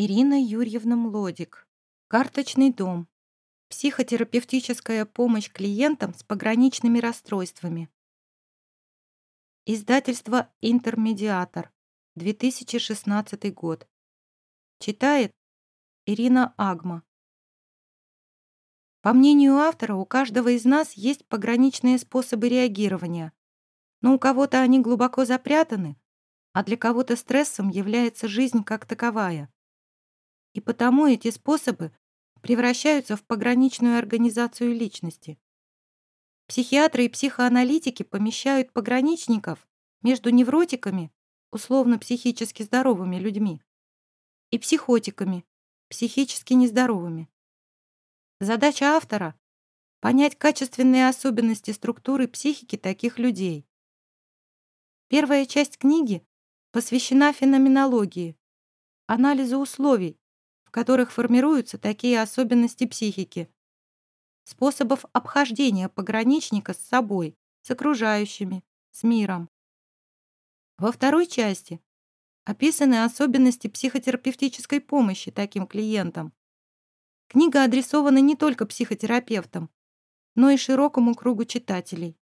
Ирина Юрьевна Млодик. Карточный дом. Психотерапевтическая помощь клиентам с пограничными расстройствами. Издательство «Интермедиатор», 2016 год. Читает Ирина Агма. По мнению автора, у каждого из нас есть пограничные способы реагирования, но у кого-то они глубоко запрятаны, а для кого-то стрессом является жизнь как таковая. И потому эти способы превращаются в пограничную организацию личности. Психиатры и психоаналитики помещают пограничников между невротиками, условно-психически здоровыми людьми, и психотиками, психически нездоровыми. Задача автора — понять качественные особенности структуры психики таких людей. Первая часть книги посвящена феноменологии, анализу условий, в которых формируются такие особенности психики, способов обхождения пограничника с собой, с окружающими, с миром. Во второй части описаны особенности психотерапевтической помощи таким клиентам. Книга адресована не только психотерапевтам, но и широкому кругу читателей.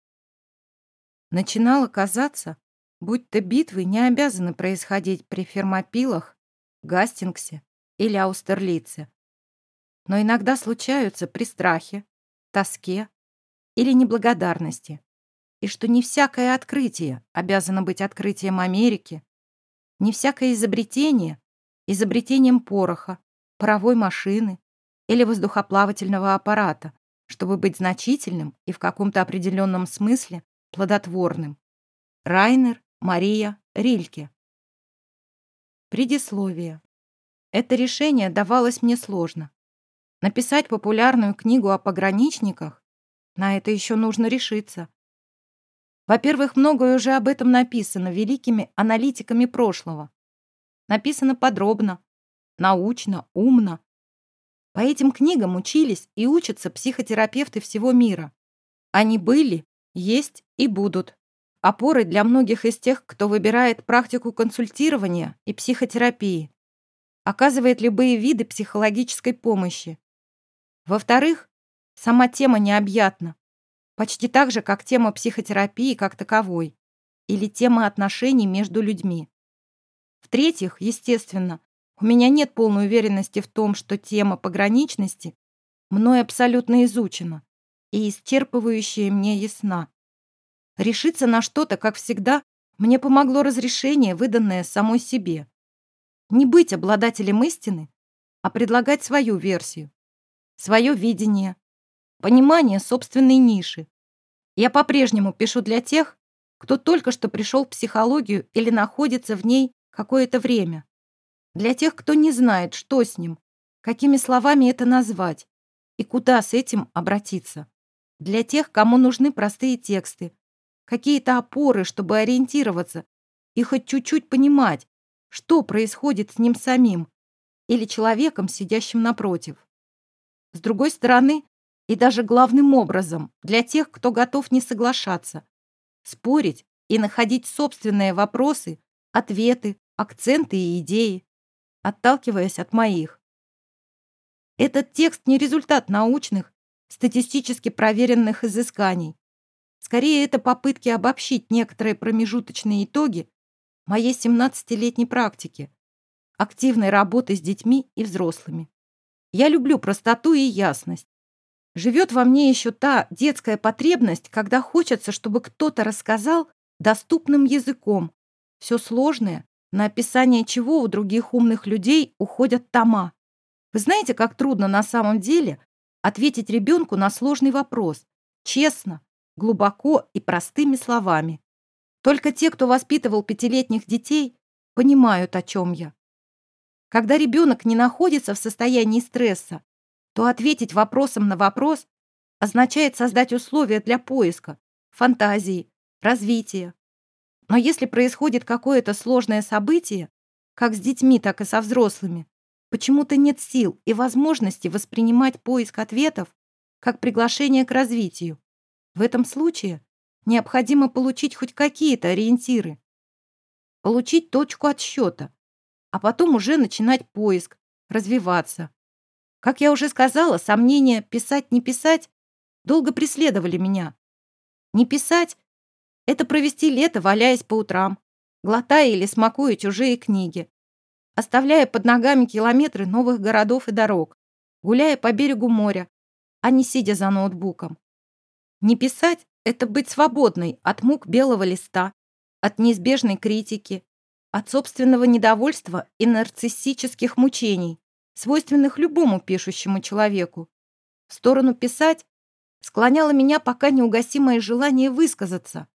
Начинало казаться, будто битвы не обязаны происходить при фермопилах, Гастингсе или Аустерлице. Но иногда случаются при страхе, тоске или неблагодарности, и что не всякое открытие обязано быть открытием Америки, не всякое изобретение — изобретением пороха, паровой машины или воздухоплавательного аппарата, чтобы быть значительным и в каком-то определенном смысле плодотворным. Райнер Мария Рильке. Предисловие. Это решение давалось мне сложно. Написать популярную книгу о пограничниках? На это еще нужно решиться. Во-первых, многое уже об этом написано великими аналитиками прошлого. Написано подробно, научно, умно. По этим книгам учились и учатся психотерапевты всего мира. Они были, есть и будут опорой для многих из тех, кто выбирает практику консультирования и психотерапии оказывает любые виды психологической помощи. Во-вторых, сама тема необъятна, почти так же, как тема психотерапии как таковой или тема отношений между людьми. В-третьих, естественно, у меня нет полной уверенности в том, что тема пограничности мной абсолютно изучена и исчерпывающая мне ясна. Решиться на что-то, как всегда, мне помогло разрешение, выданное самой себе. Не быть обладателем истины, а предлагать свою версию, свое видение, понимание собственной ниши. Я по-прежнему пишу для тех, кто только что пришел в психологию или находится в ней какое-то время. Для тех, кто не знает, что с ним, какими словами это назвать и куда с этим обратиться. Для тех, кому нужны простые тексты, какие-то опоры, чтобы ориентироваться и хоть чуть-чуть понимать, что происходит с ним самим или человеком, сидящим напротив. С другой стороны, и даже главным образом, для тех, кто готов не соглашаться, спорить и находить собственные вопросы, ответы, акценты и идеи, отталкиваясь от моих. Этот текст не результат научных, статистически проверенных изысканий. Скорее, это попытки обобщить некоторые промежуточные итоги моей 17-летней практики, активной работы с детьми и взрослыми. Я люблю простоту и ясность. Живет во мне еще та детская потребность, когда хочется, чтобы кто-то рассказал доступным языком все сложное, на описание чего у других умных людей уходят тома. Вы знаете, как трудно на самом деле ответить ребенку на сложный вопрос, честно, глубоко и простыми словами. Только те, кто воспитывал пятилетних детей, понимают, о чем я. Когда ребенок не находится в состоянии стресса, то ответить вопросом на вопрос означает создать условия для поиска, фантазии, развития. Но если происходит какое-то сложное событие, как с детьми, так и со взрослыми, почему-то нет сил и возможности воспринимать поиск ответов как приглашение к развитию. В этом случае необходимо получить хоть какие-то ориентиры. Получить точку отсчета, а потом уже начинать поиск, развиваться. Как я уже сказала, сомнения писать, не писать долго преследовали меня. Не писать — это провести лето, валяясь по утрам, глотая или смакуя чужие книги, оставляя под ногами километры новых городов и дорог, гуляя по берегу моря, а не сидя за ноутбуком. Не писать — это быть свободной от мук белого листа, от неизбежной критики, от собственного недовольства и нарциссических мучений, свойственных любому пишущему человеку. В сторону писать склоняло меня пока неугасимое желание высказаться.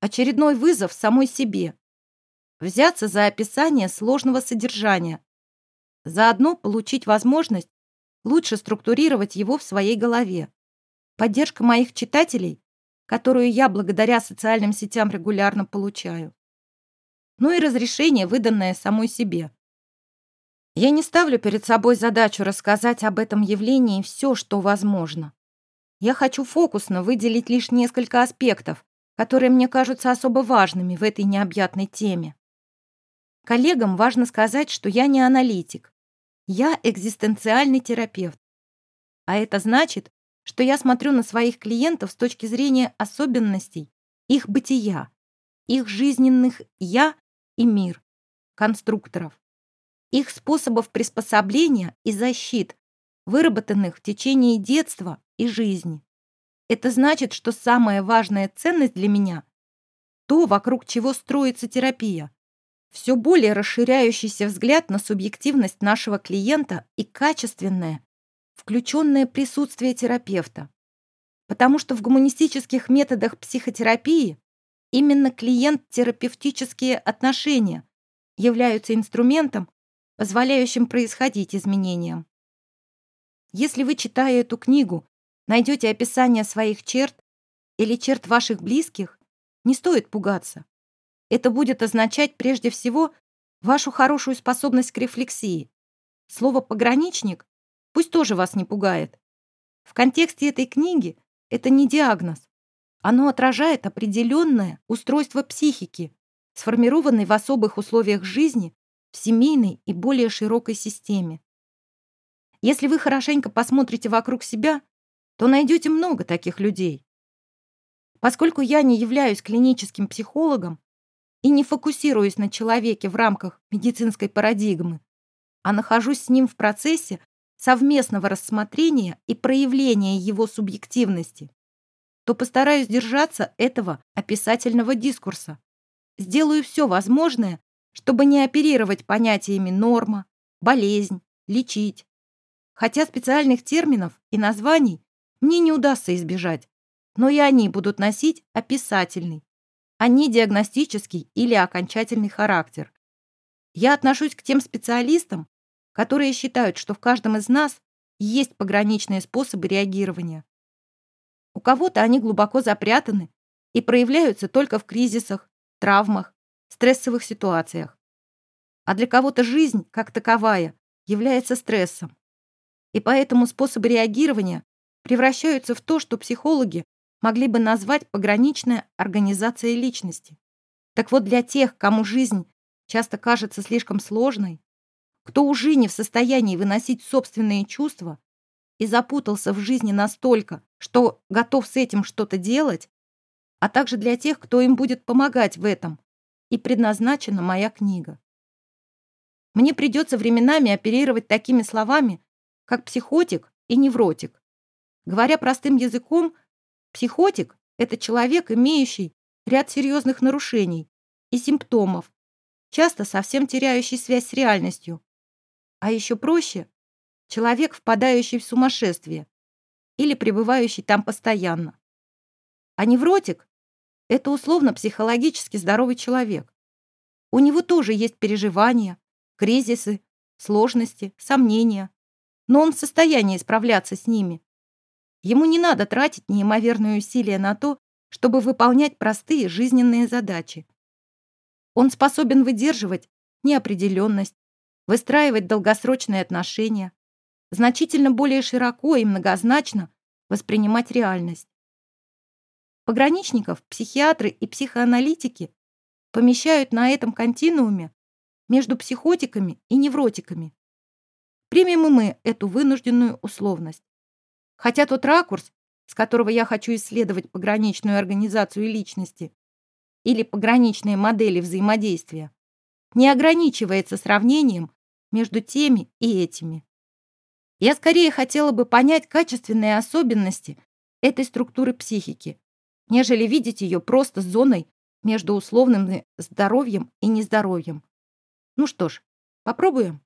Очередной вызов самой себе. Взяться за описание сложного содержания. Заодно получить возможность лучше структурировать его в своей голове. Поддержка моих читателей, которую я благодаря социальным сетям регулярно получаю. Ну и разрешение, выданное самой себе. Я не ставлю перед собой задачу рассказать об этом явлении все, что возможно. Я хочу фокусно выделить лишь несколько аспектов, которые мне кажутся особо важными в этой необъятной теме. Коллегам важно сказать, что я не аналитик. Я экзистенциальный терапевт. А это значит, что я смотрю на своих клиентов с точки зрения особенностей их бытия, их жизненных «я» и «мир», конструкторов, их способов приспособления и защит, выработанных в течение детства и жизни. Это значит, что самая важная ценность для меня – то, вокруг чего строится терапия. Все более расширяющийся взгляд на субъективность нашего клиента и качественное, включенное присутствие терапевта. Потому что в гуманистических методах психотерапии именно клиент-терапевтические отношения являются инструментом, позволяющим происходить изменениям. Если вы, читая эту книгу, найдете описание своих черт или черт ваших близких, не стоит пугаться. Это будет означать прежде всего вашу хорошую способность к рефлексии. Слово «пограничник» пусть тоже вас не пугает. В контексте этой книги это не диагноз. Оно отражает определенное устройство психики, сформированной в особых условиях жизни в семейной и более широкой системе. Если вы хорошенько посмотрите вокруг себя, то найдете много таких людей. Поскольку я не являюсь клиническим психологом и не фокусируюсь на человеке в рамках медицинской парадигмы, а нахожусь с ним в процессе совместного рассмотрения и проявления его субъективности, то постараюсь держаться этого описательного дискурса. Сделаю все возможное, чтобы не оперировать понятиями норма, болезнь, лечить, Хотя специальных терминов и названий мне не удастся избежать, но и они будут носить описательный, а не диагностический или окончательный характер. Я отношусь к тем специалистам, которые считают, что в каждом из нас есть пограничные способы реагирования. У кого-то они глубоко запрятаны и проявляются только в кризисах, травмах, стрессовых ситуациях. А для кого-то жизнь, как таковая, является стрессом и поэтому способы реагирования превращаются в то, что психологи могли бы назвать пограничной организацией личности. Так вот, для тех, кому жизнь часто кажется слишком сложной, кто уже не в состоянии выносить собственные чувства и запутался в жизни настолько, что готов с этим что-то делать, а также для тех, кто им будет помогать в этом, и предназначена моя книга. Мне придется временами оперировать такими словами, как психотик и невротик. Говоря простым языком, психотик – это человек, имеющий ряд серьезных нарушений и симптомов, часто совсем теряющий связь с реальностью. А еще проще – человек, впадающий в сумасшествие или пребывающий там постоянно. А невротик – это условно-психологически здоровый человек. У него тоже есть переживания, кризисы, сложности, сомнения, но он в состоянии справляться с ними. Ему не надо тратить неимоверные усилия на то, чтобы выполнять простые жизненные задачи. Он способен выдерживать неопределенность, выстраивать долгосрочные отношения, значительно более широко и многозначно воспринимать реальность. Пограничников психиатры и психоаналитики помещают на этом континууме между психотиками и невротиками. примем и мы эту вынужденную условность. Хотя тот ракурс, с которого я хочу исследовать пограничную организацию личности или пограничные модели взаимодействия, не ограничивается сравнением между теми и этими. Я скорее хотела бы понять качественные особенности этой структуры психики, нежели видеть ее просто зоной между условным здоровьем и нездоровьем. Ну что ж, попробуем.